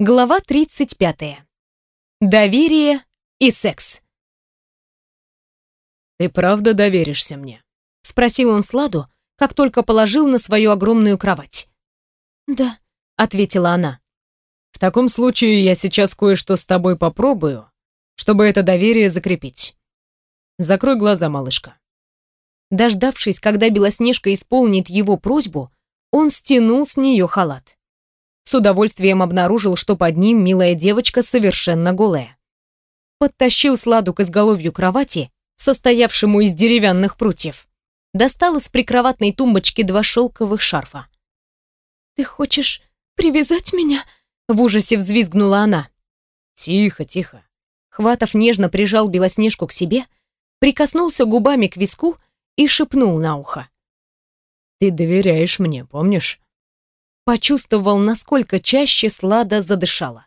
Глава 35. Доверие и секс. «Ты правда доверишься мне?» — спросил он Сладу, как только положил на свою огромную кровать. «Да», — ответила она. «В таком случае я сейчас кое-что с тобой попробую, чтобы это доверие закрепить. Закрой глаза, малышка». Дождавшись, когда Белоснежка исполнит его просьбу, он стянул с нее халат. С удовольствием обнаружил, что под ним милая девочка совершенно голая. Подтащил Сладу к изголовью кровати, состоявшему из деревянных прутьев. Достал из прикроватной тумбочки два шелковых шарфа. «Ты хочешь привязать меня?» В ужасе взвизгнула она. «Тихо, тихо». Хватов нежно прижал Белоснежку к себе, прикоснулся губами к виску и шепнул на ухо. «Ты доверяешь мне, помнишь?» Почувствовал, насколько чаще Слада задышала.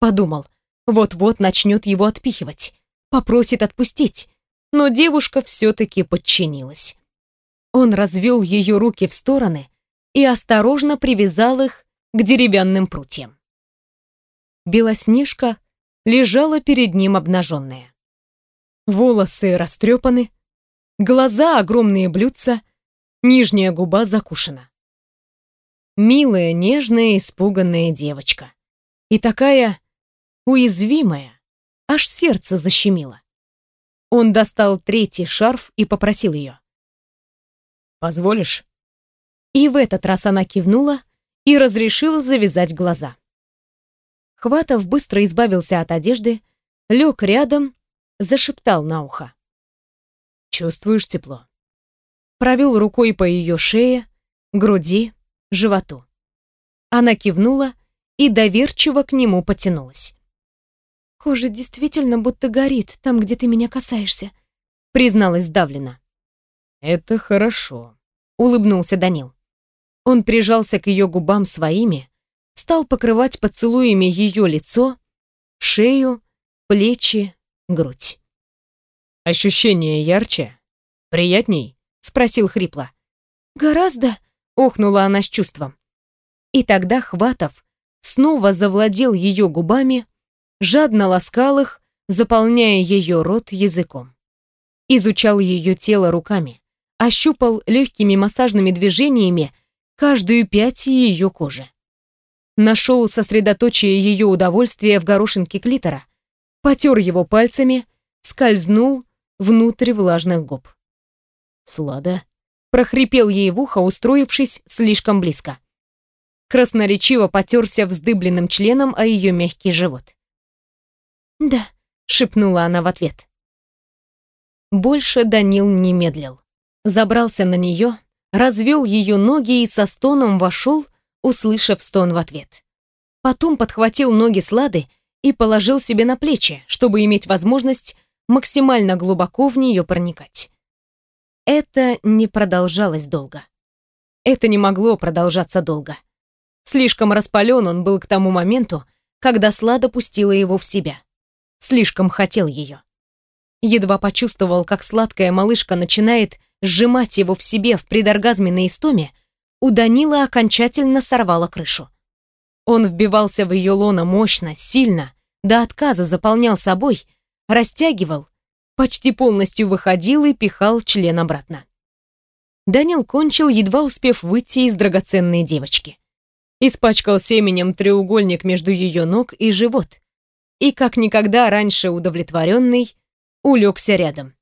Подумал, вот-вот начнет его отпихивать, попросит отпустить, но девушка все-таки подчинилась. Он развел ее руки в стороны и осторожно привязал их к деревянным прутьям. Белоснежка лежала перед ним обнаженная. Волосы растрепаны, глаза огромные блюдца, нижняя губа закушена. Милая, нежная, испуганная девочка. И такая уязвимая, аж сердце защемило. Он достал третий шарф и попросил ее. «Позволишь?» И в этот раз она кивнула и разрешила завязать глаза. Хватов быстро избавился от одежды, лег рядом, зашептал на ухо. «Чувствуешь тепло?» Провел рукой по ее шее, груди, животу. Она кивнула и доверчиво к нему потянулась. «Кожа действительно будто горит там, где ты меня касаешься», призналась сдавленно. «Это хорошо», — улыбнулся Данил. Он прижался к ее губам своими, стал покрывать поцелуями ее лицо, шею, плечи, грудь. «Ощущение ярче? Приятней?» — спросил хрипло. «Гораздо», охнула она с чувством. И тогда Хватов снова завладел ее губами, жадно ласкал их, заполняя ее рот языком. Изучал ее тело руками, ощупал легкими массажными движениями каждую пять ее кожи. Нашел сосредоточие ее удовольствия в горошинке клитора, потер его пальцами, скользнул внутрь влажных губ. «Слада?» Прохрипел ей в ухо, устроившись слишком близко. Красноречиво потерся вздыбленным членом о ее мягкий живот. «Да», — шепнула она в ответ. Больше Данил не медлил. Забрался на нее, развел ее ноги и со стоном вошел, услышав стон в ответ. Потом подхватил ноги Слады и положил себе на плечи, чтобы иметь возможность максимально глубоко в нее проникать. Это не продолжалось долго. Это не могло продолжаться долго. Слишком распален он был к тому моменту, когда Слада пустила его в себя. Слишком хотел ее. Едва почувствовал, как сладкая малышка начинает сжимать его в себе в предоргазменной истоме, у Данила окончательно сорвало крышу. Он вбивался в ее лоно мощно, сильно, до отказа заполнял собой, растягивал, почти полностью выходил и пихал член обратно. Данил кончил, едва успев выйти из драгоценной девочки. Испачкал семенем треугольник между ее ног и живот. И, как никогда раньше удовлетворенный, улегся рядом.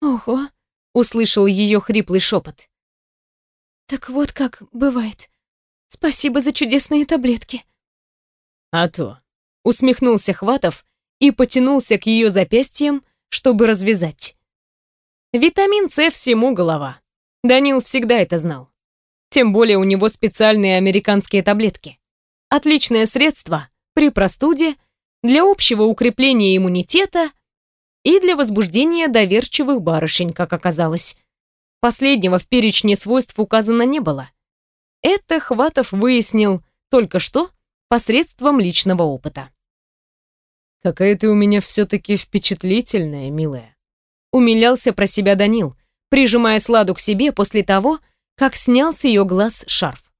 «Ого!» — услышал ее хриплый шепот. «Так вот как бывает. Спасибо за чудесные таблетки». «А то!» — усмехнулся Хватов и потянулся к ее запястьям, чтобы развязать. Витамин С всему голова. Данил всегда это знал. Тем более у него специальные американские таблетки. Отличное средство при простуде, для общего укрепления иммунитета и для возбуждения доверчивых барышень, как оказалось. Последнего в перечне свойств указано не было. Это Хватов выяснил только что посредством личного опыта. «Какая ты у меня все-таки впечатлительная, милая!» Умилялся про себя Данил, прижимая Сладу к себе после того, как снял с ее глаз шарф.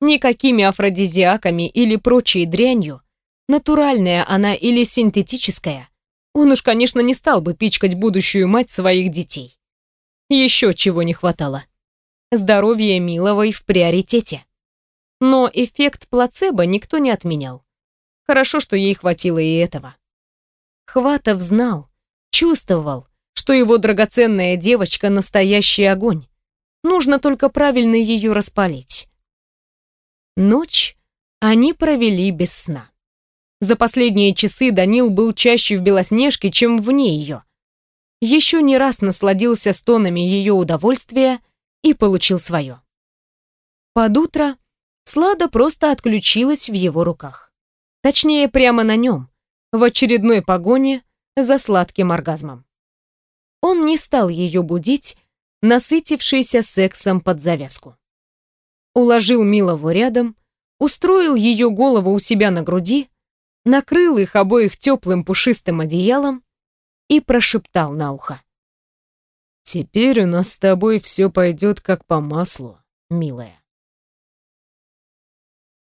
Никакими афродизиаками или прочей дрянью, натуральная она или синтетическая, он уж, конечно, не стал бы пичкать будущую мать своих детей. Еще чего не хватало. Здоровье Миловой в приоритете. Но эффект плацебо никто не отменял. Хорошо, что ей хватило и этого. Хватов знал, чувствовал, что его драгоценная девочка — настоящий огонь. Нужно только правильно ее распалить. Ночь они провели без сна. За последние часы Данил был чаще в Белоснежке, чем вне ее. Еще не раз насладился стонами ее удовольствия и получил свое. Под утро Слада просто отключилась в его руках. Точнее, прямо на нем, в очередной погоне за сладким оргазмом. Он не стал ее будить, насытившийся сексом под завязку. Уложил Милову рядом, устроил ее голову у себя на груди, накрыл их обоих теплым пушистым одеялом и прошептал на ухо. «Теперь у нас с тобой все пойдет как по маслу, милая».